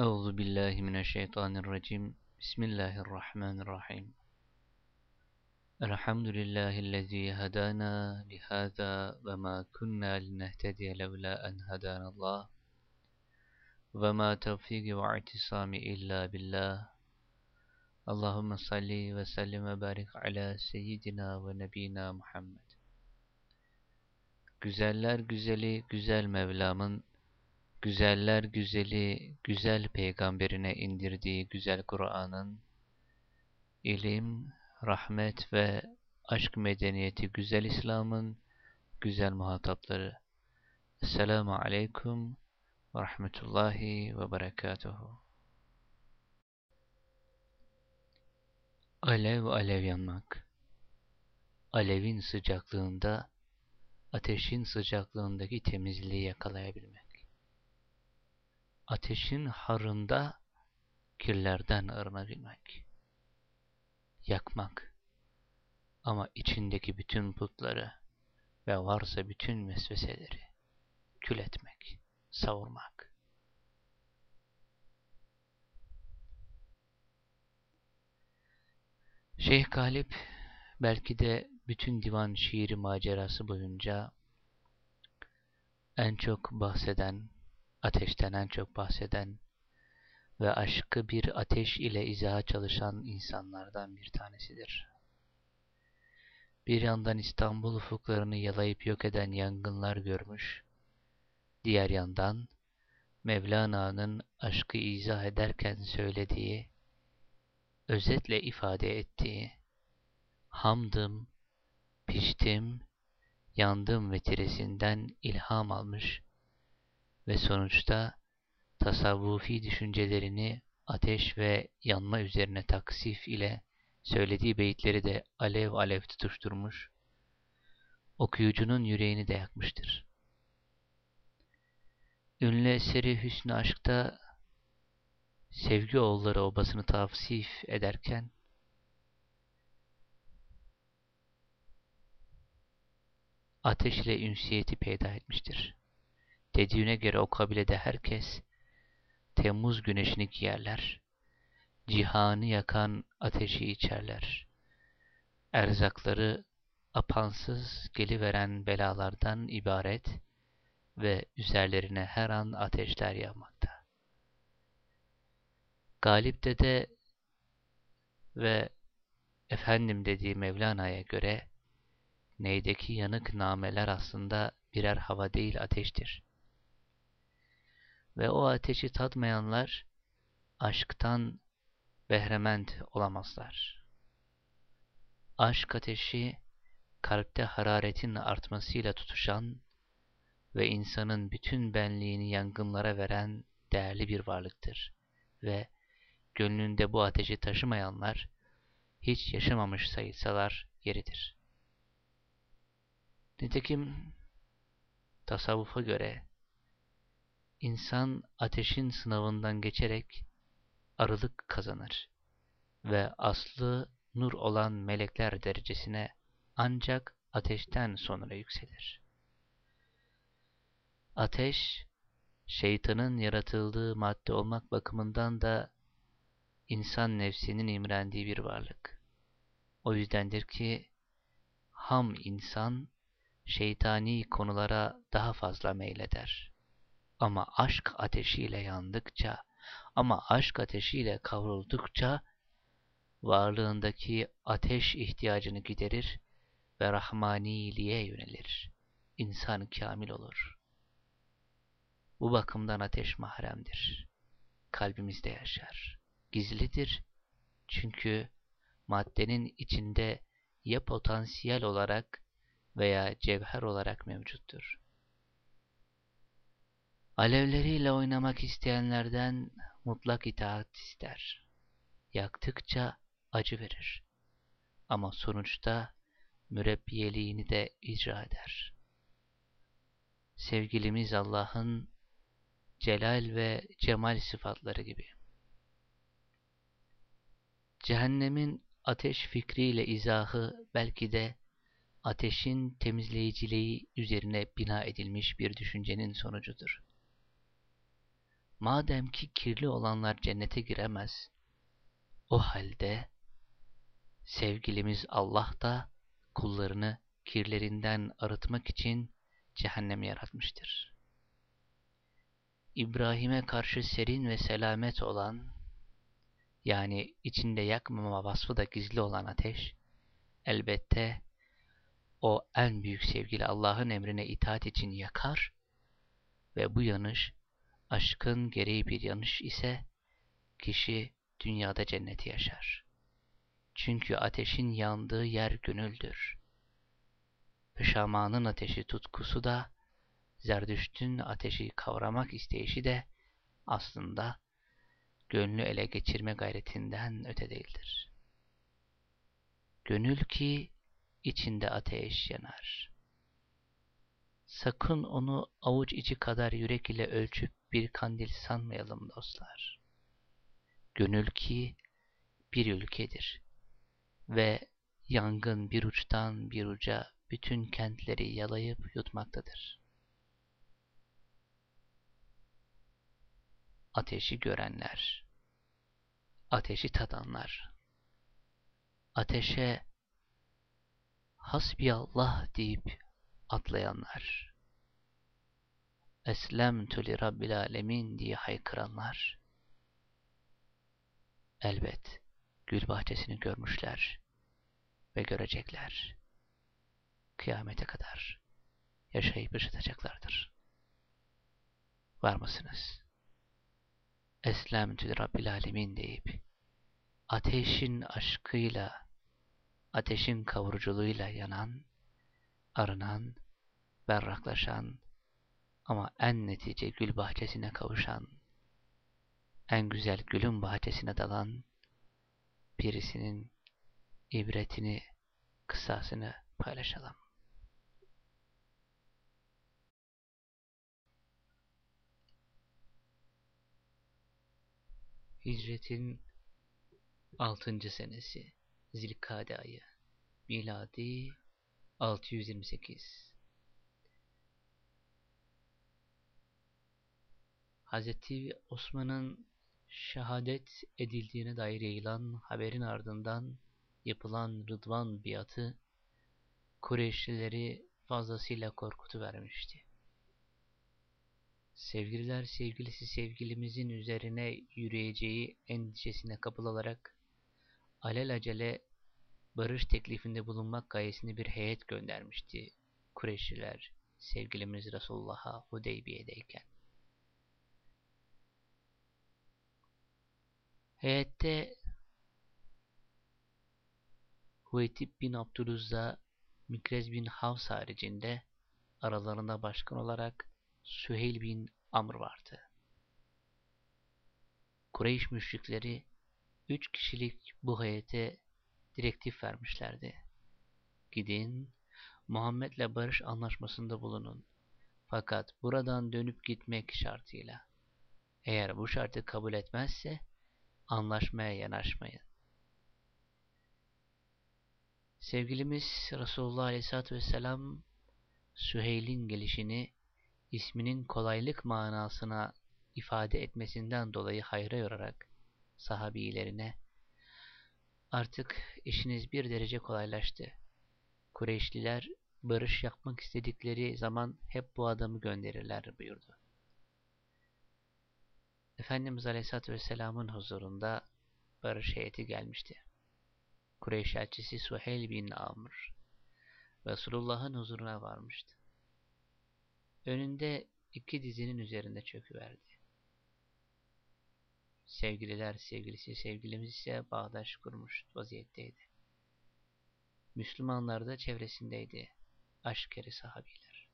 Euzu billahi mineşşeytanirracim. Bismillahirrahmanirrahim. Elhamdülillahi'llezî hedâna lihâzâ ve mâ kunnâ linehtediye levlâ en hedânallâh. Ve mâ tevfîki ve i'tisâmi illâ billah. Allahümme salli ve sellim ve barik ala seyyidina ve nebina Muhammed. Güzeller güzeli güzel Mevlam'ın güzeller güzeli, güzel peygamberine indirdiği güzel Kur'an'ın, ilim, rahmet ve aşk medeniyeti güzel İslam'ın güzel muhatapları. Esselamu Aleyküm ve Rahmetullahi ve Berekatuhu. Alev alev yanmak. Alevin sıcaklığında, ateşin sıcaklığındaki temizliği yakalayabilmek ateşin harında kirlerden arınabilmek. Yakmak. Ama içindeki bütün putları ve varsa bütün vesveseleri kül etmek, savurmak. Şeyh Galip belki de bütün divan şiiri macerası boyunca en çok bahseden ateşten en çok bahseden ve aşkı bir ateş ile izaha çalışan insanlardan bir tanesidir. Bir yandan İstanbul ufuklarını yalayıp yok eden yangınlar görmüş, diğer yandan Mevlana'nın aşkı izah ederken söylediği, özetle ifade ettiği, hamdım, piştim, yandım vetiresinden ilham almış ve sonuçta tasavvufi düşüncelerini ateş ve yanma üzerine taksif ile söylediği beyitleri de alev alev tutuşturmuş, okuyucunun yüreğini de yakmıştır. Ünlü eseri Hüsnü Aşk'ta sevgi oğulları obasını tavsif ederken ateş ile ünsiyeti peyda etmiştir. Dediğine göre o kabilede herkes Temmuz güneşini giyerler. Cihanı yakan ateşi içerler. Erzakları apansız geliveren belalardan ibaret ve üzerlerine her an ateşler yağmakta. Galip Dede ve efendim dediği Mevlana'ya göre neydeki yanık nameler aslında birer hava değil ateştir ve o ateşi tatmayanlar aşktan behrement olamazlar. Aşk ateşi kalpte hararetin artmasıyla tutuşan ve insanın bütün benliğini yangınlara veren değerli bir varlıktır ve gönlünde bu ateşi taşımayanlar hiç yaşamamış sayılsalar yeridir. Nitekim tasavvufa göre İnsan ateşin sınavından geçerek arılık kazanır ve aslı nur olan melekler derecesine ancak ateşten sonra yükselir. Ateş, şeytanın yaratıldığı madde olmak bakımından da insan nefsinin imrendiği bir varlık. O yüzdendir ki ham insan şeytani konulara daha fazla meyleder. Ama aşk ateşiyle yandıkça, ama aşk ateşiyle kavruldukça, varlığındaki ateş ihtiyacını giderir ve rahmaniliğe yönelir. İnsan kamil olur. Bu bakımdan ateş mahremdir. Kalbimizde yaşar. Gizlidir. Çünkü maddenin içinde ya potansiyel olarak veya cevher olarak mevcuttur. Alevleriyle oynamak isteyenlerden mutlak itaat ister. Yaktıkça acı verir. Ama sonuçta mürebbiyeliğini de icra eder. Sevgilimiz Allah'ın celal ve cemal sıfatları gibi. Cehennemin ateş fikriyle izahı belki de ateşin temizleyiciliği üzerine bina edilmiş bir düşüncenin sonucudur. Madem ki kirli olanlar cennete giremez, o halde sevgilimiz Allah da kullarını kirlerinden arıtmak için cehennem yaratmıştır. İbrahim'e karşı serin ve selamet olan, yani içinde yakmama vasfı da gizli olan ateş, elbette o en büyük sevgili Allah'ın emrine itaat için yakar ve bu yanış, aşkın gereği bir yanış ise, kişi dünyada cenneti yaşar. Çünkü ateşin yandığı yer gönüldür. Şamanın ateşi tutkusu da, Zerdüşt'ün ateşi kavramak isteyişi de aslında gönlü ele geçirme gayretinden öte değildir. Gönül ki içinde ateş yanar. Sakın onu avuç içi kadar yürek ile ölçüp bir kandil sanmayalım dostlar. Gönül ki bir ülkedir ve yangın bir uçtan bir uca bütün kentleri yalayıp yutmaktadır. Ateşi görenler, ateşi tadanlar, ateşe hasbiyallah deyip atlayanlar, eslemtü li rabbil alemin diye haykıranlar, elbet gül bahçesini görmüşler ve görecekler. Kıyamete kadar yaşayıp yaşatacaklardır. Var mısınız? Eslemtü Rabbil Alemin deyip ateşin aşkıyla, ateşin kavuruculuğuyla yanan, arınan, berraklaşan ama en netice gül bahçesine kavuşan, en güzel gülün bahçesine dalan birisinin ibretini, kısasını paylaşalım. Hicretin 6. senesi Zilkade ayı Miladi 628 Hz. Osman'ın şehadet edildiğine dair yayılan haberin ardından yapılan Rıdvan biatı Kureyşlileri fazlasıyla korkutu vermişti. Sevgililer sevgilisi sevgilimizin üzerine yürüyeceği endişesine kapılarak alelacele barış teklifinde bulunmak gayesinde bir heyet göndermişti Kureyşliler sevgilimiz Resulullah'a Hudeybiye'deyken. Heyette Hüveytib bin Abdülüzza, Mikrez bin Havs haricinde aralarında başkan olarak Süheyl bin Amr vardı. Kureyş müşrikleri üç kişilik bu heyete direktif vermişlerdi. Gidin, Muhammed'le barış anlaşmasında bulunun. Fakat buradan dönüp gitmek şartıyla. Eğer bu şartı kabul etmezse anlaşmaya yanaşmayın. Sevgilimiz Resulullah Aleyhisselatü Vesselam Süheyl'in gelişini isminin kolaylık manasına ifade etmesinden dolayı hayra yorarak sahabilerine artık işiniz bir derece kolaylaştı. Kureyşliler barış yapmak istedikleri zaman hep bu adamı gönderirler buyurdu. Efendimiz Aleyhisselatü Vesselam'ın huzurunda barış heyeti gelmişti. Kureyş elçisi Suheyl bin Amr Resulullah'ın huzuruna varmıştı. Önünde iki dizinin üzerinde çöküverdi. Sevgililer sevgilisi sevgilimiz ise bağdaş kurmuş vaziyetteydi. Müslümanlar da çevresindeydi. Aşkeri sahabiler.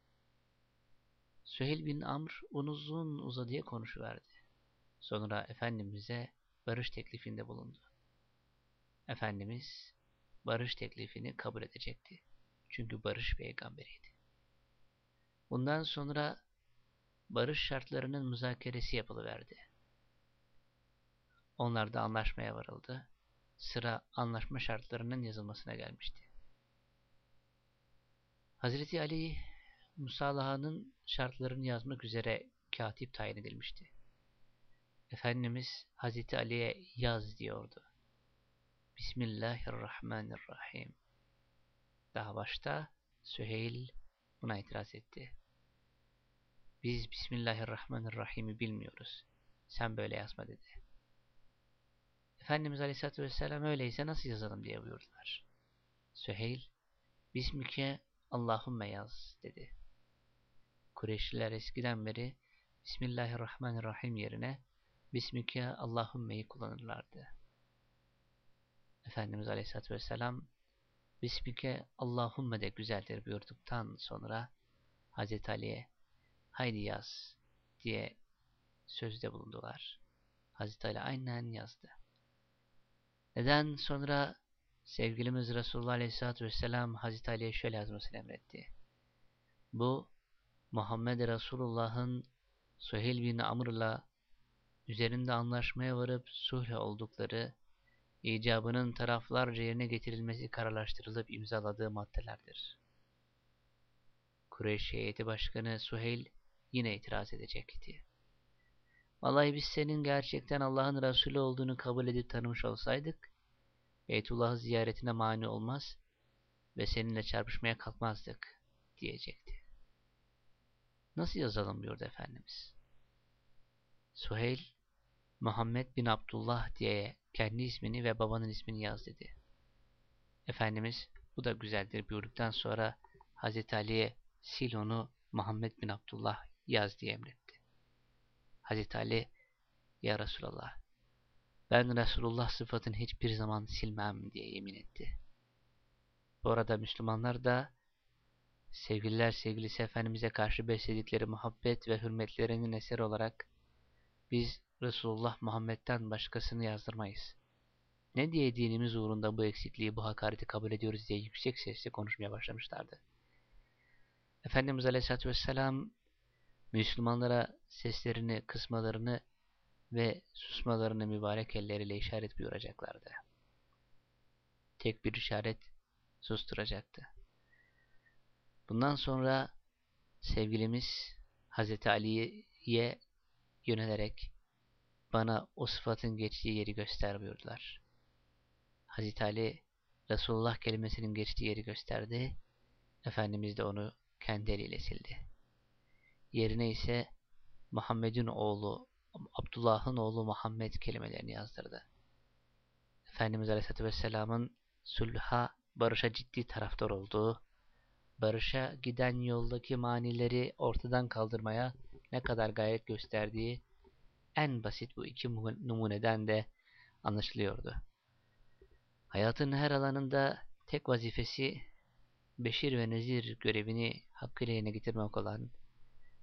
Süheyl bin Amr uzun uzadıya konuşuverdi. Sonra Efendimiz'e barış teklifinde bulundu. Efendimiz barış teklifini kabul edecekti. Çünkü barış peygamberiydi. Bundan sonra barış şartlarının müzakeresi yapılıverdi. Onlarda anlaşmaya varıldı. Sıra anlaşma şartlarının yazılmasına gelmişti. Hazreti Ali, Musalahanın şartlarını yazmak üzere katip tayin edilmişti. Efendimiz Hazreti Ali'ye yaz diyordu. Bismillahirrahmanirrahim. Daha başta Süheyl buna itiraz etti. Biz Bismillahirrahmanirrahim'i bilmiyoruz. Sen böyle yazma dedi. Efendimiz Aleyhisselatü Vesselam öyleyse nasıl yazalım diye buyurdular. Süheyl, Bismike Allahümme yaz dedi. Kureyşliler eskiden beri Bismillahirrahmanirrahim yerine Bismike Allahümme'yi kullanırlardı. Efendimiz Aleyhisselatü Vesselam Bismike Allahümme de güzeldir buyurduktan sonra Hazreti Ali'ye haydi yaz diye sözde bulundular. Hazreti Ali aynen yazdı. Neden sonra sevgilimiz Resulullah Aleyhisselatü Vesselam Hazreti Ali'ye şöyle yazmasını emretti. Bu Muhammed Resulullah'ın Suheyl bin Amr'la üzerinde anlaşmaya varıp sulh oldukları icabının taraflarca yerine getirilmesi kararlaştırılıp imzaladığı maddelerdir. Kureyş heyeti başkanı Suheyl yine itiraz edecekti. Vallahi biz senin gerçekten Allah'ın Resulü olduğunu kabul edip tanımış olsaydık, Beytullah'ı ziyaretine mani olmaz ve seninle çarpışmaya kalkmazdık diyecekti. Nasıl yazalım diyordu Efendimiz. Suheyl, Muhammed bin Abdullah diye kendi ismini ve babanın ismini yaz dedi. Efendimiz bu da güzeldir buyurduktan sonra Hazreti Ali'ye sil onu Muhammed bin Abdullah yaz diye emretti. Hazreti Ali ya Resulallah ben Resulullah sıfatını hiçbir zaman silmem diye yemin etti. Bu arada Müslümanlar da sevgililer sevgilisi Efendimiz'e karşı besledikleri muhabbet ve hürmetlerinin eseri olarak biz Resulullah Muhammed'den başkasını yazdırmayız. Ne diye dinimiz uğrunda bu eksikliği, bu hakareti kabul ediyoruz diye yüksek sesle konuşmaya başlamışlardı. Efendimiz Aleyhisselatü Vesselam Müslümanlara seslerini kısmalarını ve susmalarını mübarek elleriyle işaret buyuracaklardı. Tek bir işaret susturacaktı. Bundan sonra sevgilimiz Hazreti Ali'ye yönelerek bana o sıfatın geçtiği yeri göster buyurdular. Hazreti Ali Resulullah kelimesinin geçtiği yeri gösterdi. Efendimiz de onu kendi eliyle sildi. Yerine ise Muhammed'in oğlu, Abdullah'ın oğlu Muhammed kelimelerini yazdırdı. Efendimiz Aleyhisselatü Vesselam'ın sulha, barışa ciddi taraftar olduğu, barışa giden yoldaki manileri ortadan kaldırmaya ne kadar gayret gösterdiği en basit bu iki numuneden de anlaşılıyordu. Hayatın her alanında tek vazifesi Beşir ve Nezir görevini hakkıyla yerine getirmek olan,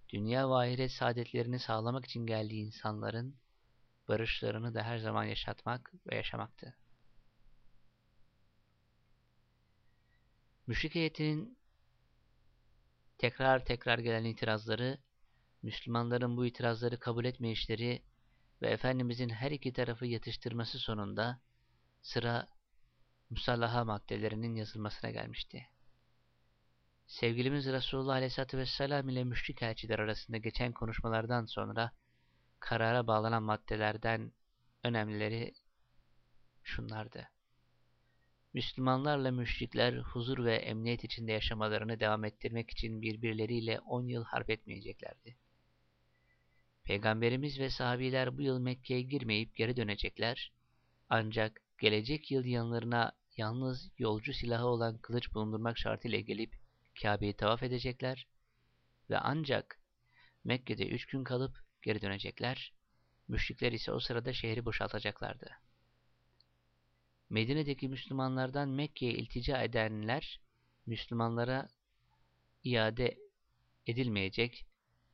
dünya ve ahiret saadetlerini sağlamak için geldiği insanların barışlarını da her zaman yaşatmak ve yaşamaktı. Müşrik heyetinin tekrar tekrar gelen itirazları, Müslümanların bu itirazları kabul etmeyişleri ve Efendimizin her iki tarafı yatıştırması sonunda sıra musallaha maddelerinin yazılmasına gelmişti. Sevgilimiz Resulullah Aleyhisselatü Vesselam ile müşrik elçiler arasında geçen konuşmalardan sonra karara bağlanan maddelerden önemlileri şunlardı. Müslümanlarla müşrikler huzur ve emniyet içinde yaşamalarını devam ettirmek için birbirleriyle on yıl harp etmeyeceklerdi. Peygamberimiz ve sahabiler bu yıl Mekke'ye girmeyip geri dönecekler. Ancak gelecek yıl yanlarına yalnız yolcu silahı olan kılıç bulundurmak şartıyla gelip Kabe'yi tavaf edecekler ve ancak Mekke'de üç gün kalıp geri dönecekler. Müşrikler ise o sırada şehri boşaltacaklardı. Medine'deki Müslümanlardan Mekke'ye iltica edenler Müslümanlara iade edilmeyecek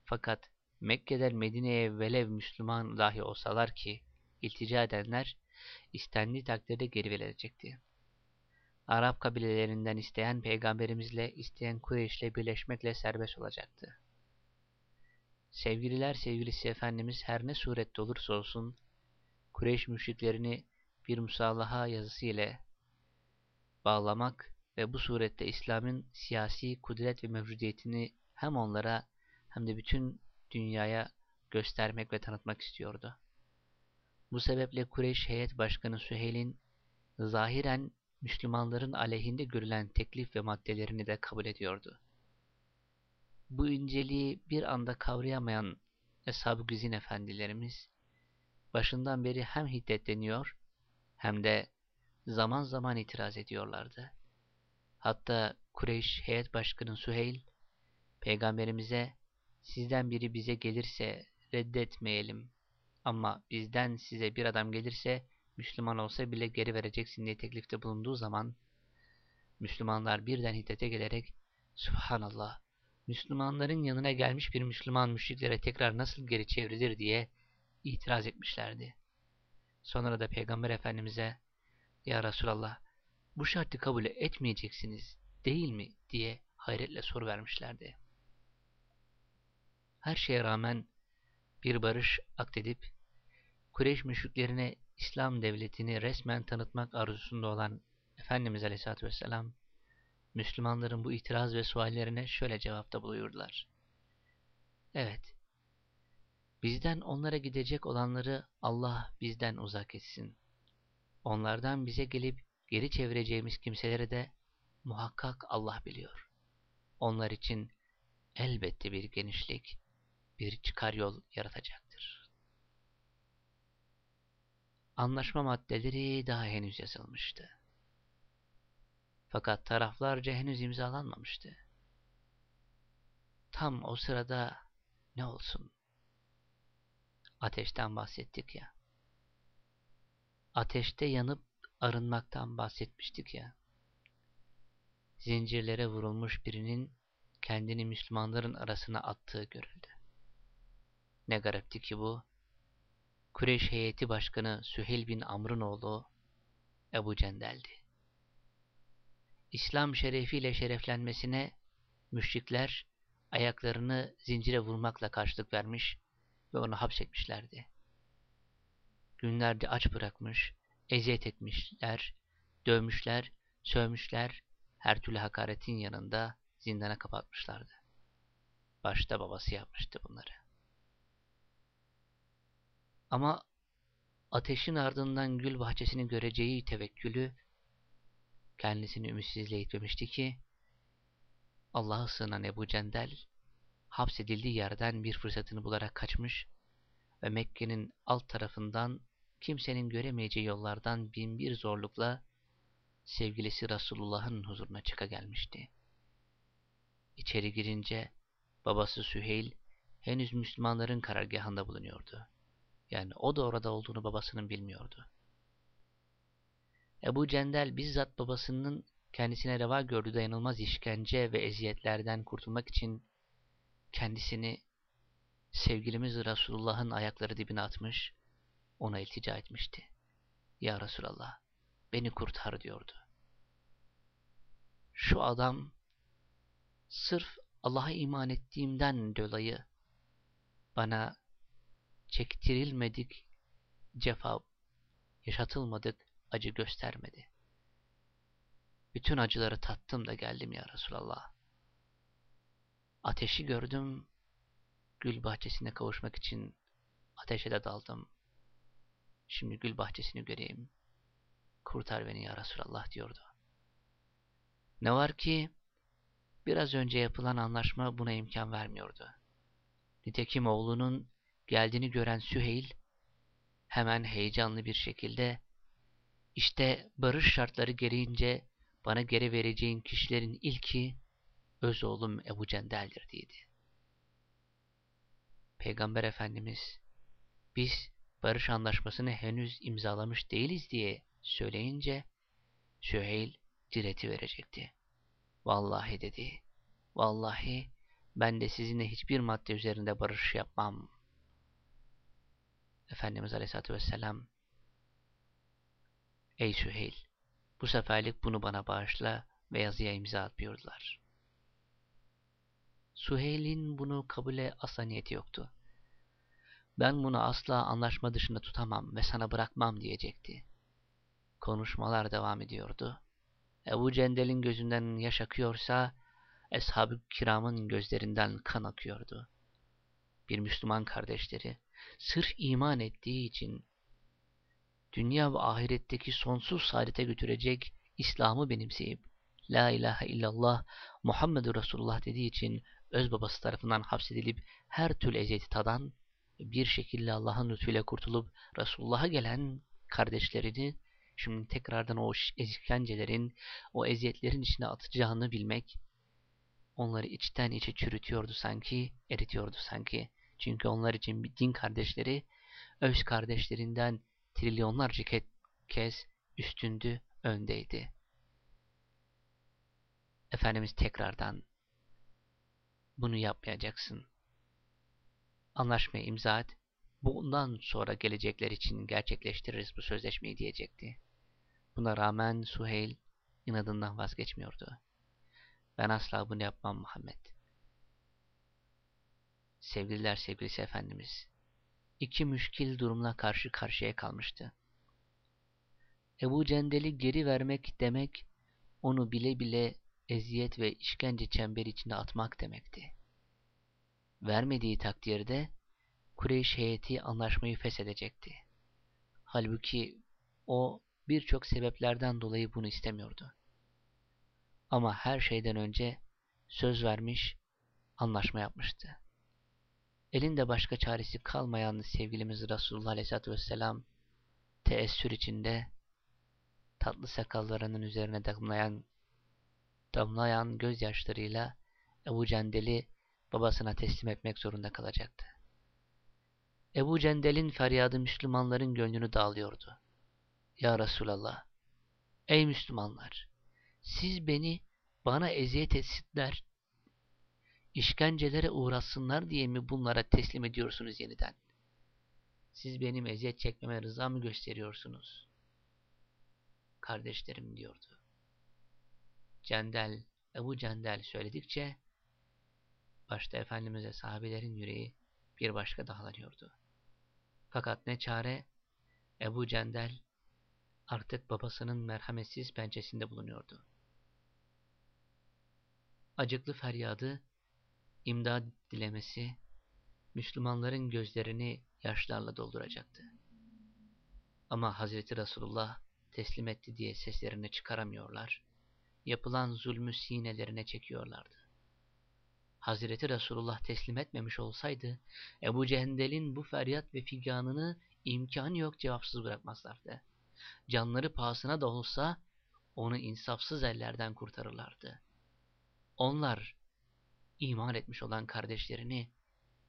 fakat Mekke'den Medine'ye velev Müslüman dahi olsalar ki iltica edenler istendiği takdirde geri verilecekti. Arap kabilelerinden isteyen peygamberimizle isteyen Kureyş'le birleşmekle serbest olacaktı. Sevgililer sevgilisi Efendimiz her ne surette olursa olsun Kureyş müşriklerini bir musallaha yazısı ile bağlamak ve bu surette İslam'ın siyasi kudret ve mevcudiyetini hem onlara hem de bütün dünyaya göstermek ve tanıtmak istiyordu. Bu sebeple Kureyş heyet başkanı Süheyl'in zahiren Müslümanların aleyhinde görülen teklif ve maddelerini de kabul ediyordu. Bu inceliği bir anda kavrayamayan Eshab-ı Güzin efendilerimiz başından beri hem hiddetleniyor hem de zaman zaman itiraz ediyorlardı. Hatta Kureyş heyet başkanı Süheyl, peygamberimize sizden biri bize gelirse reddetmeyelim ama bizden size bir adam gelirse Müslüman olsa bile geri vereceksin diye teklifte bulunduğu zaman Müslümanlar birden hiddete gelerek Subhanallah Müslümanların yanına gelmiş bir Müslüman müşriklere tekrar nasıl geri çevrilir diye itiraz etmişlerdi. Sonra da Peygamber Efendimiz'e Ya Resulallah bu şartı kabul etmeyeceksiniz değil mi diye hayretle soru vermişlerdi. Her şeye rağmen bir barış akdedip Kureyş müşriklerine İslam devletini resmen tanıtmak arzusunda olan Efendimiz Aleyhisselatü Vesselam Müslümanların bu itiraz ve suallerine şöyle cevapta buyurdular. Evet, bizden onlara gidecek olanları Allah bizden uzak etsin. Onlardan bize gelip geri çevireceğimiz kimseleri de muhakkak Allah biliyor. Onlar için elbette bir genişlik, bir çıkar yol yaratacaktır. Anlaşma maddeleri daha henüz yazılmıştı. Fakat taraflarca henüz imzalanmamıştı. Tam o sırada ne olsun? Ateşten bahsettik ya. Ateşte yanıp arınmaktan bahsetmiştik ya. Zincirlere vurulmuş birinin kendini Müslümanların arasına attığı görüldü. Ne garipti ki bu, Kureyş heyeti başkanı Süheyl bin Amr'ın oğlu Ebu Cendel'di. İslam şerefiyle şereflenmesine müşrikler ayaklarını zincire vurmakla karşılık vermiş ve onu hapsetmişlerdi. Günlerde aç bırakmış, eziyet etmişler, dövmüşler, sövmüşler, her türlü hakaretin yanında zindana kapatmışlardı. Başta babası yapmıştı bunları. Ama ateşin ardından gül bahçesini göreceği tevekkülü kendisini ümitsizliğe itmemişti ki Allah'a sığınan Ebu Cendel hapsedildiği yerden bir fırsatını bularak kaçmış ve Mekke'nin alt tarafından kimsenin göremeyeceği yollardan bin bir zorlukla sevgilisi Resulullah'ın huzuruna çıka gelmişti. İçeri girince babası Süheyl henüz Müslümanların karargahında bulunuyordu. Yani o da orada olduğunu babasının bilmiyordu. Ebu Cendel bizzat babasının kendisine reva gördüğü dayanılmaz işkence ve eziyetlerden kurtulmak için kendisini sevgilimiz Resulullah'ın ayakları dibine atmış, ona iltica etmişti. Ya Resulallah, beni kurtar diyordu. Şu adam, sırf Allah'a iman ettiğimden dolayı bana çektirilmedik cefa, yaşatılmadık acı göstermedi. Bütün acıları tattım da geldim ya Resulallah. Ateşi gördüm, gül bahçesine kavuşmak için ateşe de daldım. Şimdi gül bahçesini göreyim, kurtar beni ya Resulallah diyordu. Ne var ki, biraz önce yapılan anlaşma buna imkan vermiyordu. Nitekim oğlunun geldiğini gören Süheyl, hemen heyecanlı bir şekilde işte barış şartları gereğince bana geri vereceğin kişilerin ilki öz oğlum Ebu Cendel'dir dedi. Peygamber Efendimiz biz barış anlaşmasını henüz imzalamış değiliz diye söyleyince Süheyl direti verecekti. Vallahi dedi. Vallahi ben de sizinle hiçbir madde üzerinde barış yapmam. Efendimiz Aleyhisselatü Vesselam Ey Süheyl! Bu seferlik bunu bana bağışla ve yazıya imza at buyurdular. Süheyl'in bunu kabule asla niyeti yoktu. Ben bunu asla anlaşma dışında tutamam ve sana bırakmam diyecekti. Konuşmalar devam ediyordu. Ebu Cendel'in gözünden yaş akıyorsa, Eshab-ı kiramın gözlerinden kan akıyordu. Bir Müslüman kardeşleri, sırf iman ettiği için dünya ve ahiretteki sonsuz saadete götürecek İslam'ı benimseyip La ilahe illallah Muhammedur Resulullah dediği için öz babası tarafından hapsedilip her türlü eziyeti tadan bir şekilde Allah'ın lütfuyla kurtulup Resulullah'a gelen kardeşlerini şimdi tekrardan o işkencelerin, o eziyetlerin içine atacağını bilmek onları içten içe çürütüyordu sanki, eritiyordu sanki. Çünkü onlar için din kardeşleri öz kardeşlerinden trilyonlarca kez üstündü, öndeydi. Efendimiz tekrardan bunu yapmayacaksın. Anlaşmaya imza et. Bundan sonra gelecekler için gerçekleştiririz bu sözleşmeyi diyecekti. Buna rağmen Suheyl inadından vazgeçmiyordu. Ben asla bunu yapmam Muhammed. Sevgililer sevgilisi Efendimiz, iki müşkil durumla karşı karşıya kalmıştı. Ebu Cendel'i geri vermek demek, onu bile bile eziyet ve işkence çemberi içinde atmak demekti. Vermediği takdirde Kureyş heyeti anlaşmayı feshedecekti. Halbuki o birçok sebeplerden dolayı bunu istemiyordu. Ama her şeyden önce söz vermiş, anlaşma yapmıştı. Elinde başka çaresi kalmayan sevgilimiz Resulullah Aleyhisselatü Vesselam teessür içinde tatlı sakallarının üzerine damlayan damlayan gözyaşlarıyla Ebu Cendel'i babasına teslim etmek zorunda kalacaktı. Ebu Cendel'in feryadı Müslümanların gönlünü dağılıyordu. Ya Resulallah, ey Müslümanlar, siz beni bana eziyet etsinler, işkencelere uğrasınlar diye mi bunlara teslim ediyorsunuz yeniden? Siz benim eziyet çekmeme rıza mı gösteriyorsunuz? Kardeşlerim diyordu. Cendel, Ebu Cendel söyledikçe başta Efendimiz'e sahabelerin yüreği bir başka dağlanıyordu. Fakat ne çare Ebu Cendel artık babasının merhametsiz pençesinde bulunuyordu. Acıklı feryadı, imdad dilemesi, Müslümanların gözlerini yaşlarla dolduracaktı. Ama Hazreti Resulullah teslim etti diye seslerini çıkaramıyorlar, yapılan zulmü sinelerine çekiyorlardı. Hazreti Resulullah teslim etmemiş olsaydı, Ebu Cendel'in bu feryat ve figanını imkanı yok cevapsız bırakmazlardı. Canları pahasına da olsa onu insafsız ellerden kurtarırlardı. Onlar iman etmiş olan kardeşlerini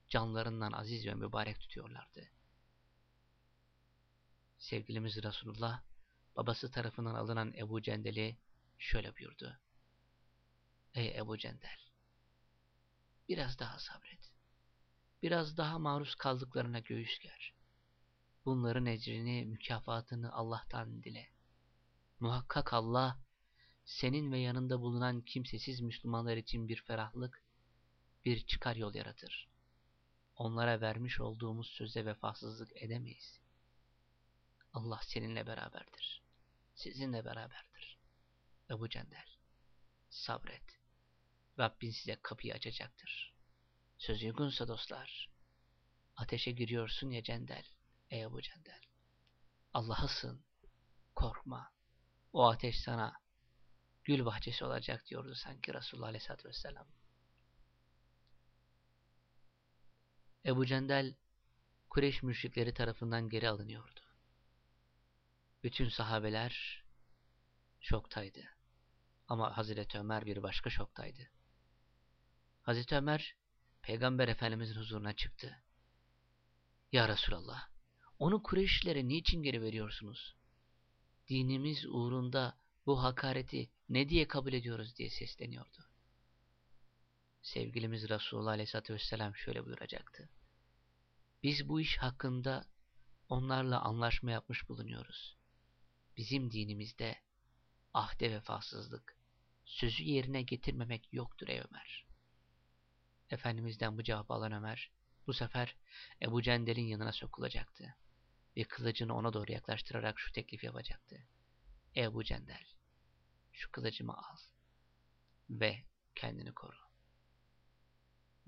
canlarından aziz ve mübarek tutuyorlardı. Sevgilimiz Resulullah babası tarafından alınan Ebu Cendel'i şöyle buyurdu. Ey Ebu Cendel! Biraz daha sabret. Biraz daha maruz kaldıklarına göğüs ger. Bunların ecrini, mükafatını Allah'tan dile. Muhakkak Allah, senin ve yanında bulunan kimsesiz Müslümanlar için bir ferahlık, bir çıkar yol yaratır. Onlara vermiş olduğumuz söze vefasızlık edemeyiz. Allah seninle beraberdir. Sizinle beraberdir. Ebu Cendel, sabret. Rabbin size kapıyı açacaktır. Söz uygunsa dostlar, ateşe giriyorsun ya Cendel, ey Ebu Cendel. Allah'a sığın, korkma. O ateş sana gül bahçesi olacak diyordu sanki Resulullah Aleyhisselatü Vesselam. Ebu Cendel, Kureyş müşrikleri tarafından geri alınıyordu. Bütün sahabeler şoktaydı. Ama Hazreti Ömer bir başka şoktaydı. Hazreti Ömer, Peygamber Efendimizin huzuruna çıktı. Ya Resulallah, onu Kureyşlilere niçin geri veriyorsunuz? Dinimiz uğrunda bu hakareti ne diye kabul ediyoruz diye sesleniyordu. Sevgilimiz Resulullah Aleyhisselatü Vesselam şöyle buyuracaktı. Biz bu iş hakkında onlarla anlaşma yapmış bulunuyoruz. Bizim dinimizde ahde vefasızlık, sözü yerine getirmemek yoktur ey Ömer. Efendimiz'den bu cevabı alan Ömer, bu sefer Ebu Cendel'in yanına sokulacaktı ve kılıcını ona doğru yaklaştırarak şu teklif yapacaktı. Ebu Cendel, şu kılıcımı al ve kendini koru.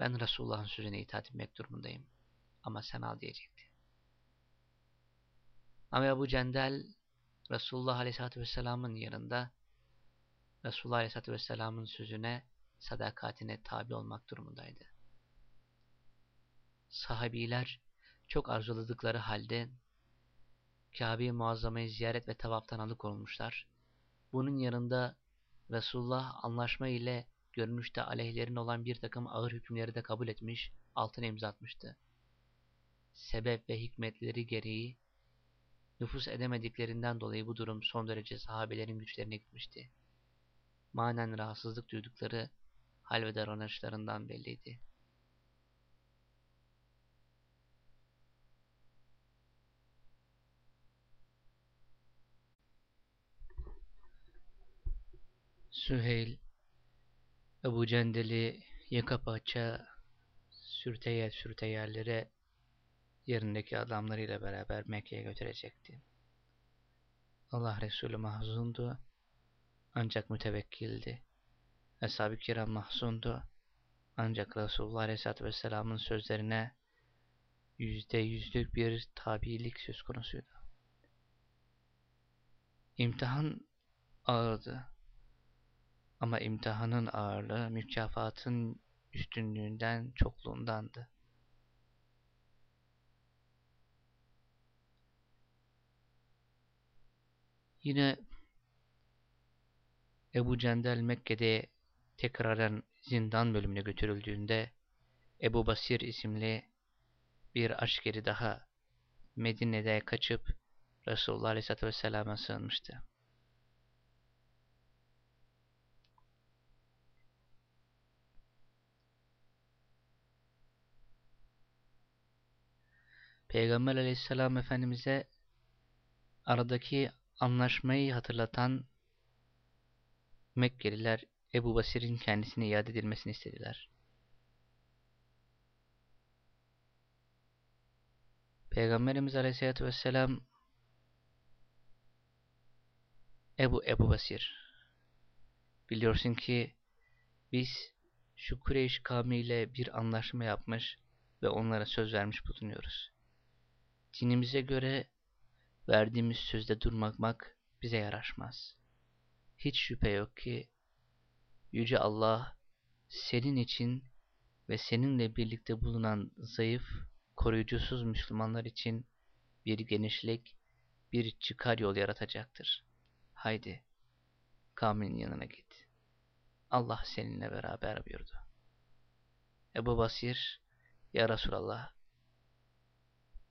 Ben Resulullah'ın sözüne itaat etmek durumundayım ama sen al diyecekti. Ama Ebu Cendel Resulullah Aleyhisselatü Vesselam'ın yanında Resulullah Aleyhisselatü Vesselam'ın sözüne, sadakatine tabi olmak durumundaydı. Sahabiler çok arzuladıkları halde Kabe-i Muazzama'yı ziyaret ve tavaftan alıkonulmuşlar. Bunun yanında Resulullah anlaşma ile görünüşte aleyhlerin olan bir takım ağır hükümleri de kabul etmiş, altına imza atmıştı. Sebep ve hikmetleri gereği nüfus edemediklerinden dolayı bu durum son derece sahabelerin güçlerine gitmişti. Manen rahatsızlık duydukları hal ve davranışlarından belliydi. Süheyl, Ebu Cendel'i yaka paça sürteye sürteyerlere yerindeki adamlarıyla beraber Mekke'ye götürecekti. Allah Resulü mahzundu ancak mütevekkildi. Eshab-ı kiram mahzundu ancak Resulullah Aleyhisselatü Vesselam'ın sözlerine yüzde yüzlük bir tabilik söz konusuydu. İmtihan ağırdı. Ama imtihanın ağırlığı mükafatın üstünlüğünden çokluğundandı. Yine Ebu Cendel Mekke'de tekraren zindan bölümüne götürüldüğünde Ebu Basir isimli bir aşkeri daha Medine'de kaçıp Resulullah Aleyhisselatü Vesselam'a sığınmıştı. Peygamber aleyhisselam efendimize aradaki anlaşmayı hatırlatan Mekkeliler Ebu Basir'in kendisine iade edilmesini istediler. Peygamberimiz aleyhissalatü vesselam Ebu Ebu Basir biliyorsun ki biz şu Kureyş kavmiyle bir anlaşma yapmış ve onlara söz vermiş bulunuyoruz. Dinimize göre verdiğimiz sözde durmakmak bize yaraşmaz. Hiç şüphe yok ki Yüce Allah senin için ve seninle birlikte bulunan zayıf, koruyucusuz Müslümanlar için bir genişlik, bir çıkar yol yaratacaktır. Haydi, kavmin yanına git. Allah seninle beraber buyurdu. Ebu Basir, Ya Resulallah,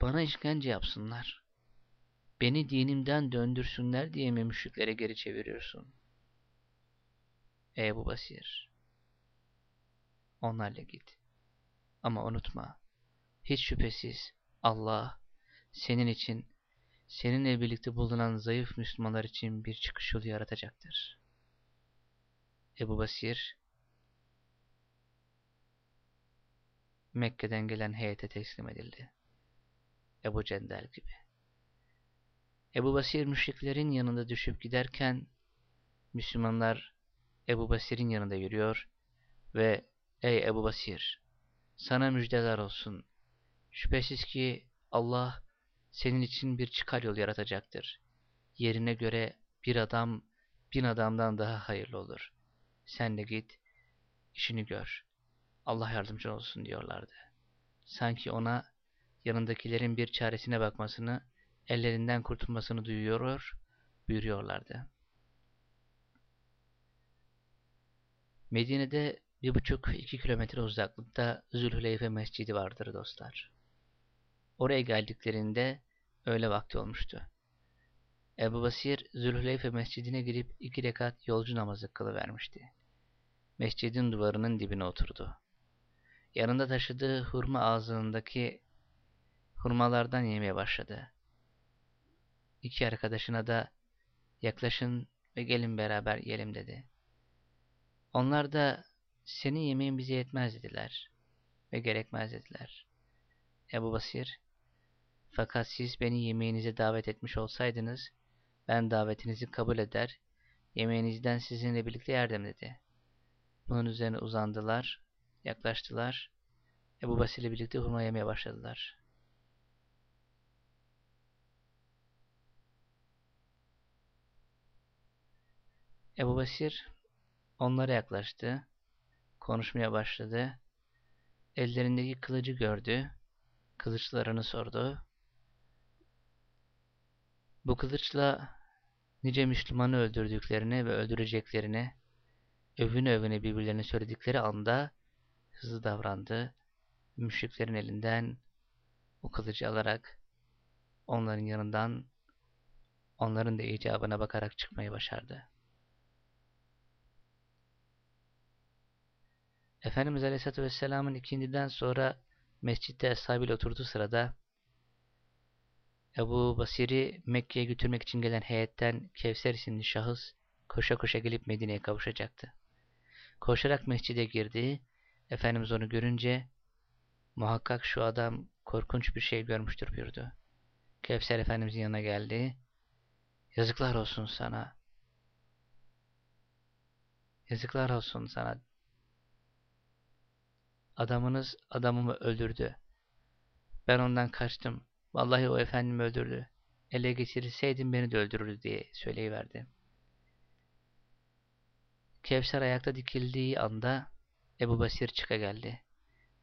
bana işkence yapsınlar. Beni dinimden döndürsünler diye mi müşriklere geri çeviriyorsun? Ey Ebu Basir, onlarla git. Ama unutma, hiç şüphesiz Allah senin için, seninle birlikte bulunan zayıf Müslümanlar için bir çıkış yolu yaratacaktır. Ebu Basir, Mekke'den gelen heyete teslim edildi. Ebu Cendel gibi. Ebu Basir müşriklerin yanında düşüp giderken Müslümanlar Ebu Basir'in yanında yürüyor ve ey Ebu Basir sana müjdeler olsun. Şüphesiz ki Allah senin için bir çıkar yol yaratacaktır. Yerine göre bir adam bin adamdan daha hayırlı olur. Sen de git, işini gör. Allah yardımcı olsun diyorlardı. Sanki ona yanındakilerin bir çaresine bakmasını, ellerinden kurtulmasını duyuyor, buyuruyorlardı. Medine'de bir buçuk iki kilometre uzaklıkta Zülhüleyfe Mescidi vardır dostlar. Oraya geldiklerinde öğle vakti olmuştu. Ebu Basir Zülhüleyfe Mescidine girip iki rekat yolcu namazı kılıvermişti. Mescidin duvarının dibine oturdu. Yanında taşıdığı hurma ağzındaki hurmalardan yemeye başladı. İki arkadaşına da yaklaşın ve gelin beraber yiyelim dedi. Onlar da senin yemeğin bize yetmez dediler ve gerekmez dediler. Ebu Basir, fakat siz beni yemeğinize davet etmiş olsaydınız, ben davetinizi kabul eder, yemeğinizden sizinle birlikte yerdim dedi. Bunun üzerine uzandılar, yaklaştılar, Ebu Basir ile birlikte hurma yemeye başladılar. Ebu Basir onlara yaklaştı. Konuşmaya başladı. Ellerindeki kılıcı gördü. Kılıçlarını sordu. Bu kılıçla nice Müslümanı öldürdüklerini ve öldüreceklerini övüne övüne birbirlerine söyledikleri anda hızlı davrandı. Müşriklerin elinden o kılıcı alarak onların yanından onların da icabına bakarak çıkmayı başardı. Efendimiz Aleyhisselatü Vesselam'ın ikindiden sonra mescitte eshabıyla oturduğu sırada Ebu Basir'i Mekke'ye götürmek için gelen heyetten Kevser isimli şahıs koşa koşa gelip Medine'ye kavuşacaktı. Koşarak mescide girdi. Efendimiz onu görünce muhakkak şu adam korkunç bir şey görmüştür buyurdu. Kevser Efendimizin yanına geldi. Yazıklar olsun sana. Yazıklar olsun sana. Adamınız adamımı öldürdü. Ben ondan kaçtım. Vallahi o efendimi öldürdü. Ele geçirseydim beni de öldürürdü diye söyleyiverdi. Kevser ayakta dikildiği anda Ebu Basir çıka geldi.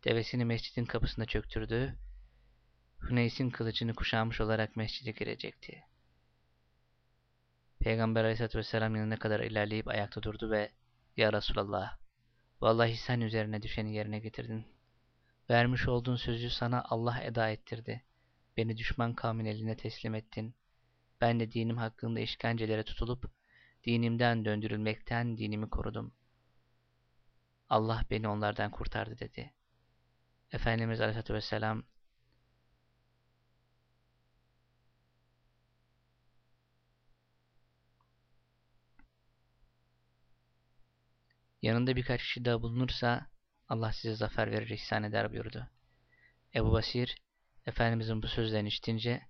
Devesini mescidin kapısına çöktürdü. Hüneys'in kılıcını kuşanmış olarak mescide girecekti. Peygamber aleyhissalatü vesselam yanına kadar ilerleyip ayakta durdu ve Ya Resulallah, vallahi sen üzerine düşeni yerine getirdin. Vermiş olduğun sözü sana Allah eda ettirdi. Beni düşman kavmin eline teslim ettin. Ben de dinim hakkında işkencelere tutulup, dinimden döndürülmekten dinimi korudum. Allah beni onlardan kurtardı dedi. Efendimiz Aleyhisselatü Vesselam yanında birkaç kişi daha bulunursa Allah size zafer verir ihsan eder buyurdu. Ebu Basir Efendimizin bu sözlerini işitince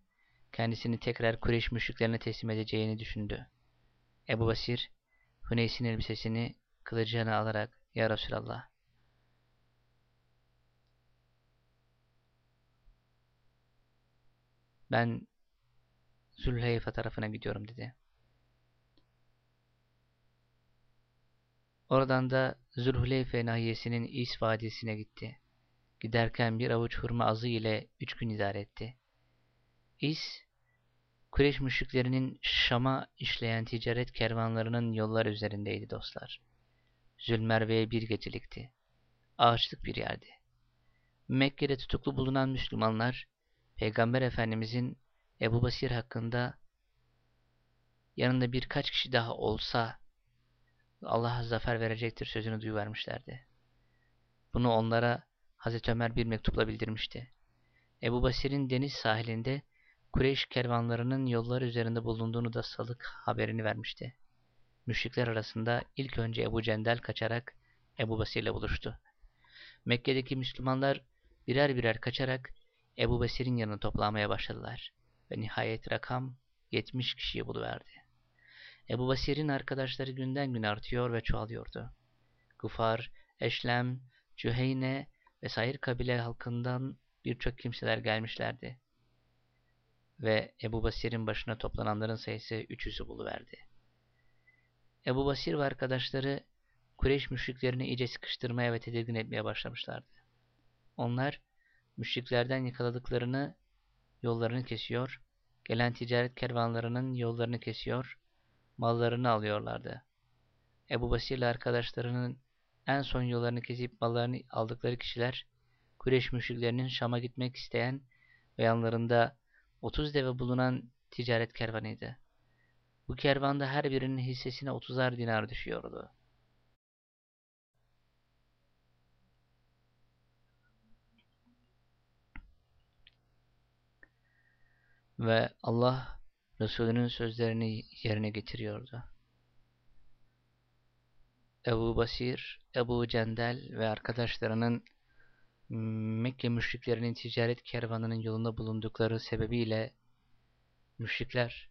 kendisini tekrar Kureyş müşriklerine teslim edeceğini düşündü. Ebu Basir Hüneys'in elbisesini kılıcına alarak Ya Resulallah ben Zülheyfa tarafına gidiyorum dedi. Oradan da Zülhüleyfe nahiyesinin İs Vadisi'ne gitti. Giderken bir avuç hurma azı ile üç gün idare etti. İs, Kureyş müşriklerinin Şam'a işleyen ticaret kervanlarının yolları üzerindeydi dostlar. Zülmerve'ye bir gecelikti. Ağaçlık bir yerdi. Mekke'de tutuklu bulunan Müslümanlar, Peygamber Efendimizin Ebu Basir hakkında yanında birkaç kişi daha olsa Allah zafer verecektir sözünü duyuvermişlerdi. Bunu onlara Hazreti Ömer bir mektupla bildirmişti. Ebu Basir'in deniz sahilinde Kureyş kervanlarının yolları üzerinde bulunduğunu da salık haberini vermişti. Müşrikler arasında ilk önce Ebu Cendel kaçarak Ebu Basir ile buluştu. Mekke'deki Müslümanlar birer birer kaçarak Ebu Basir'in yanına toplamaya başladılar ve nihayet rakam 70 kişiyi buluverdi. Ebu Basir'in arkadaşları günden gün artıyor ve çoğalıyordu. Gufar, Eşlem, Cüheyne vesaire kabile halkından birçok kimseler gelmişlerdi. Ve Ebu Basir'in başına toplananların sayısı 300'ü buluverdi. Ebu Basir ve arkadaşları Kureyş müşriklerini iyice sıkıştırmaya ve tedirgin etmeye başlamışlardı. Onlar müşriklerden yakaladıklarını yollarını kesiyor, gelen ticaret kervanlarının yollarını kesiyor, mallarını alıyorlardı. Ebu Basir ile arkadaşlarının en son yollarını kesip mallarını aldıkları kişiler, Kureyş müşriklerinin Şam'a gitmek isteyen ve yanlarında 30 deve bulunan ticaret kervanıydı. Bu kervanda her birinin hissesine 30'ar dinar düşüyordu. Ve Allah Resulünün sözlerini yerine getiriyordu. Ebu Basir, Ebu Cendel ve arkadaşlarının Mekke müşriklerinin ticaret kervanının yolunda bulundukları sebebiyle müşrikler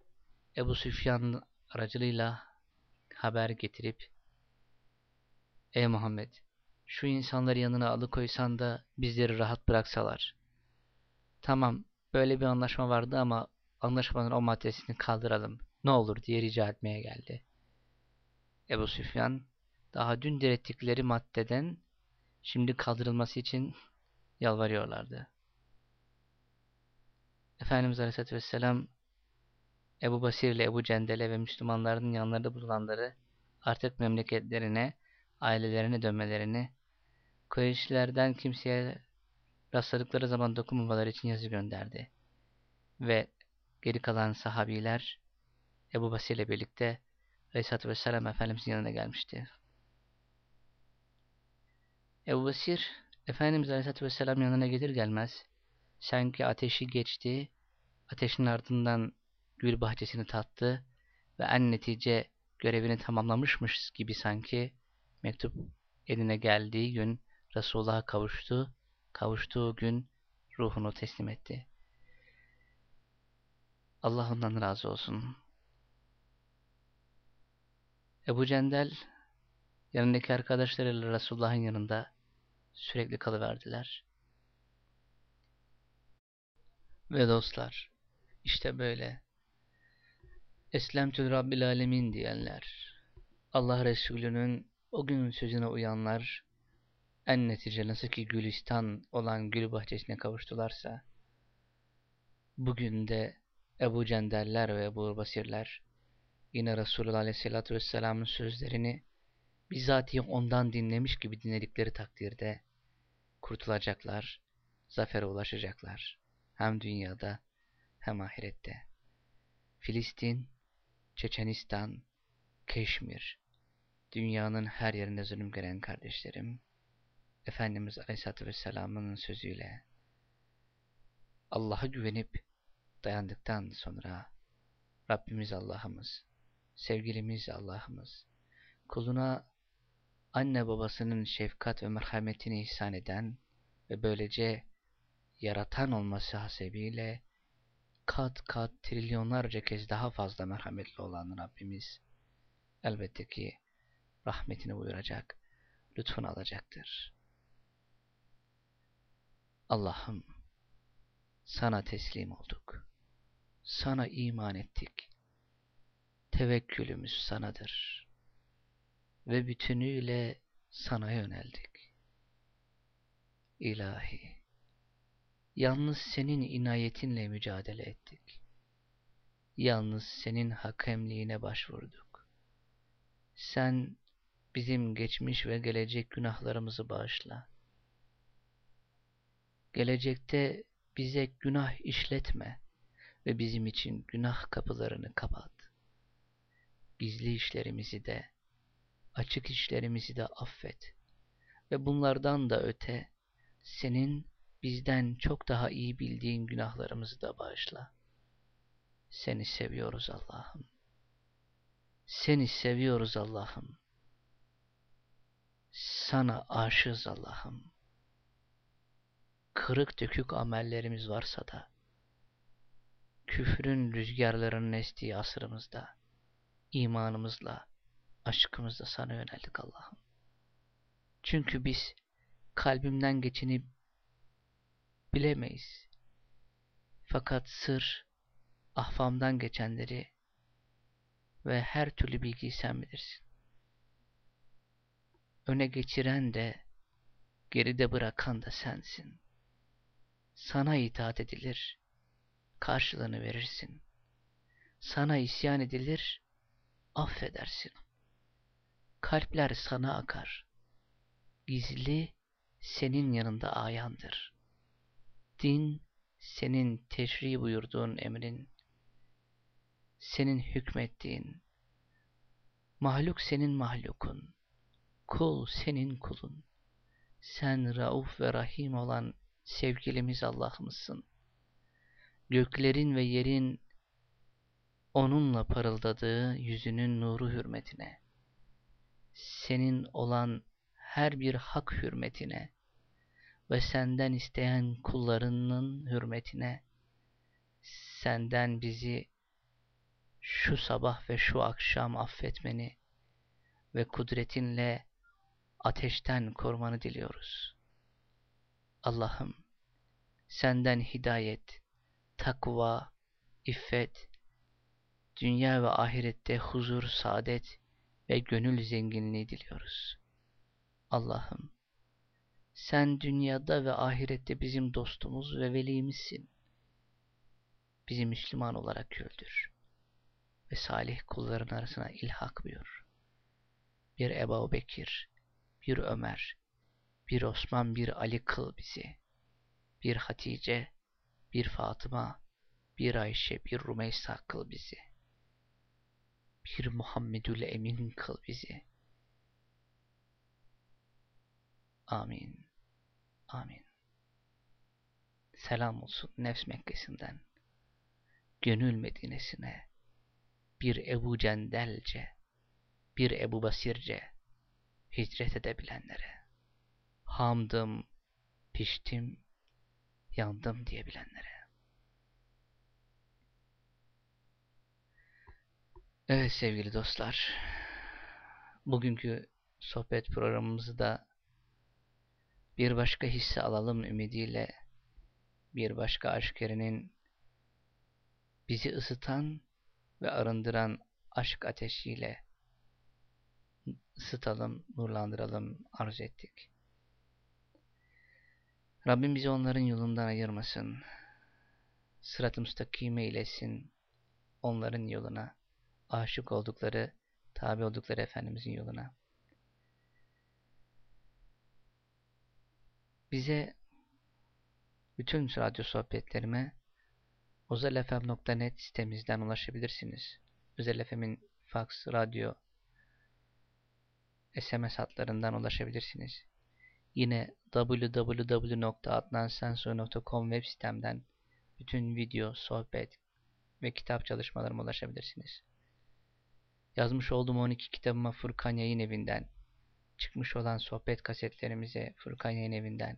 Ebu Süfyan aracılığıyla haber getirip Ey Muhammed! Şu insanları yanına alıkoysan da bizleri rahat bıraksalar. Tamam, böyle bir anlaşma vardı ama anlaşmanın o maddesini kaldıralım. Ne olur diye rica etmeye geldi. Ebu Süfyan daha dün direttikleri maddeden şimdi kaldırılması için yalvarıyorlardı. Efendimiz Aleyhisselatü Vesselam Ebu Basir ile Ebu Cendele ve Müslümanların yanlarında bulunanları artık memleketlerine, ailelerine dönmelerini, Kureyşlilerden kimseye rastladıkları zaman dokunmamaları için yazı gönderdi. Ve geri kalan sahabiler Ebu Basir ile birlikte Aleyhisselatü Vesselam Efendimizin yanına gelmişti. Ebu Basir, Efendimiz Aleyhisselatü Vesselam yanına gelir gelmez, sanki ateşi geçti, ateşin ardından gül bahçesini tattı ve en netice görevini tamamlamışmış gibi sanki mektup eline geldiği gün Resulullah'a kavuştu, kavuştuğu gün ruhunu teslim etti. Allah ondan razı olsun. Ebu Cendel yanındaki arkadaşlarıyla Resulullah'ın yanında sürekli kalıverdiler. Ve dostlar, işte böyle. Eslemtül Rabbil Alemin diyenler, Allah Resulü'nün o gün sözüne uyanlar, en netice nasıl ki Gülistan olan gül bahçesine kavuştularsa, bugün de Ebu Cenderler ve Ebu Basirler, yine Resulullah Aleyhisselatü Vesselam'ın sözlerini bizatihi ondan dinlemiş gibi dinledikleri takdirde kurtulacaklar, zafere ulaşacaklar. Hem dünyada hem ahirette. Filistin, Çeçenistan, Keşmir, dünyanın her yerinde zulüm gören kardeşlerim, Efendimiz Aleyhisselatü Vesselam'ın sözüyle Allah'a güvenip dayandıktan sonra Rabbimiz Allah'ımız, sevgilimiz Allah'ımız, kuluna anne babasının şefkat ve merhametini ihsan eden ve böylece yaratan olması hasebiyle kat kat trilyonlarca kez daha fazla merhametli olan Rabbimiz elbette ki rahmetini buyuracak, lütfunu alacaktır. Allah'ım sana teslim olduk. Sana iman ettik. Tevekkülümüz sanadır. Ve bütünüyle sana yöneldik. İlahi, yalnız senin inayetinle mücadele ettik. Yalnız senin hakemliğine başvurduk. Sen bizim geçmiş ve gelecek günahlarımızı bağışla. Gelecekte bize günah işletme ve bizim için günah kapılarını kapat. Gizli işlerimizi de, açık işlerimizi de affet. Ve bunlardan da öte, senin bizden çok daha iyi bildiğin günahlarımızı da bağışla. Seni seviyoruz Allah'ım. Seni seviyoruz Allah'ım. Sana aşığız Allah'ım. Kırık dökük amellerimiz varsa da, küfrün rüzgarlarının estiği asrımızda, imanımızla, aşkımızla sana yöneldik Allah'ım. Çünkü biz kalbimden geçeni bilemeyiz. Fakat sır, ahvamdan geçenleri ve her türlü bilgiyi sen bilirsin. Öne geçiren de, geride bırakan da sensin. Sana itaat edilir, karşılığını verirsin. Sana isyan edilir, affedersin. Kalpler sana akar. Gizli senin yanında ayandır. Din senin teşri buyurduğun emrin, senin hükmettiğin, mahluk senin mahlukun, kul senin kulun. Sen rauf ve rahim olan sevgilimiz Allah'ımızsın. Göklerin ve yerin onunla parıldadığı yüzünün nuru hürmetine, senin olan her bir hak hürmetine ve senden isteyen kullarının hürmetine, senden bizi şu sabah ve şu akşam affetmeni ve kudretinle ateşten korumanı diliyoruz. Allah'ım senden hidayet, takva, iffet, dünya ve ahirette huzur, saadet, ve gönül zenginliği diliyoruz. Allah'ım, sen dünyada ve ahirette bizim dostumuz ve velimizsin. Bizi Müslüman olarak öldür ve salih kulların arasına ilhak buyur. Bir Ebu Bekir, bir Ömer, bir Osman, bir Ali kıl bizi. Bir Hatice, bir Fatıma, bir Ayşe, bir Rumeysa kıl bizi. Bir Muhammedül Emin kıl bizi. Amin. Amin. Selam olsun nefs Mekkesi'nden, gönül Medine'sine, bir Ebu Cendelce, bir Ebu Basirce, hicret edebilenlere, hamdım, piştim, yandım diyebilenlere. Evet sevgili dostlar, bugünkü sohbet programımızı da bir başka hisse alalım ümidiyle bir başka aşk yerinin bizi ısıtan ve arındıran aşk ateşiyle ısıtalım, nurlandıralım arzu ettik. Rabbim bizi onların yolundan ayırmasın. Sırat-ı müstakime eylesin onların yoluna. Aşık oldukları, tabi oldukları Efendimizin yoluna. Bize bütün radyo sohbetlerime ozelfm.net sitemizden ulaşabilirsiniz. Özel FM'in fax, radyo, SMS hatlarından ulaşabilirsiniz. Yine www.adnansensoy.com web sitemden bütün video, sohbet ve kitap çalışmalarıma ulaşabilirsiniz. Yazmış olduğum 12 kitabıma Furkan Yayın Evi'nden, çıkmış olan sohbet kasetlerimize Furkan Yayın Evi'nden,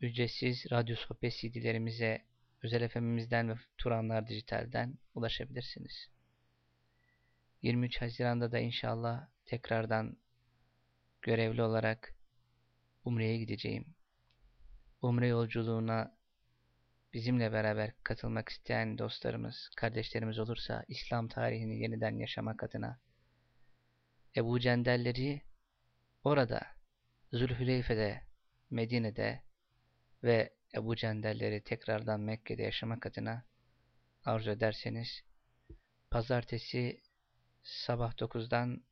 ücretsiz radyo sohbet CD'lerimize Özel FM'imizden ve Turanlar Dijital'den ulaşabilirsiniz. 23 Haziran'da da inşallah tekrardan görevli olarak Umre'ye gideceğim. Umre yolculuğuna bizimle beraber katılmak isteyen dostlarımız, kardeşlerimiz olursa İslam tarihini yeniden yaşamak adına Ebu Cendelleri orada Zülhüleyfe'de, Medine'de ve Ebu Cendelleri tekrardan Mekke'de yaşamak adına arzu ederseniz pazartesi sabah 9'dan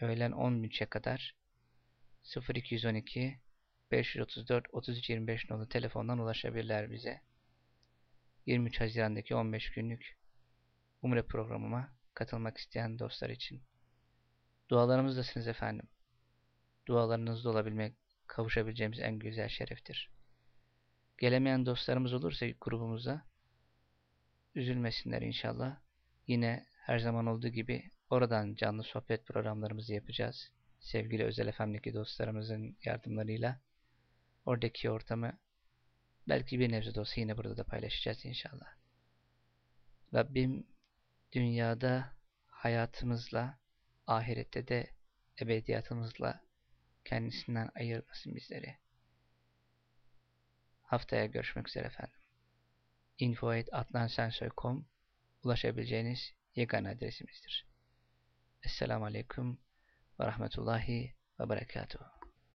öğlen 13'e kadar 0212 534 3325 nolu telefondan ulaşabilirler bize. 23 Haziran'daki 15 günlük Umre programıma katılmak isteyen dostlar için. Dualarımızdasınız efendim. Dualarınızda olabilmek, kavuşabileceğimiz en güzel şereftir. Gelemeyen dostlarımız olursa grubumuza üzülmesinler inşallah. Yine her zaman olduğu gibi oradan canlı sohbet programlarımızı yapacağız. Sevgili Özel FM'deki dostlarımızın yardımlarıyla. Oradaki ortamı belki bir nebze de olsa yine burada da paylaşacağız inşallah. Rabbim dünyada hayatımızla, ahirette de ebediyatımızla kendisinden ayırmasın bizleri. Haftaya görüşmek üzere efendim. info.atlansensoy.com ulaşabileceğiniz yegane adresimizdir. Esselamu Aleyküm ve Rahmetullahi ve Berekatuhu.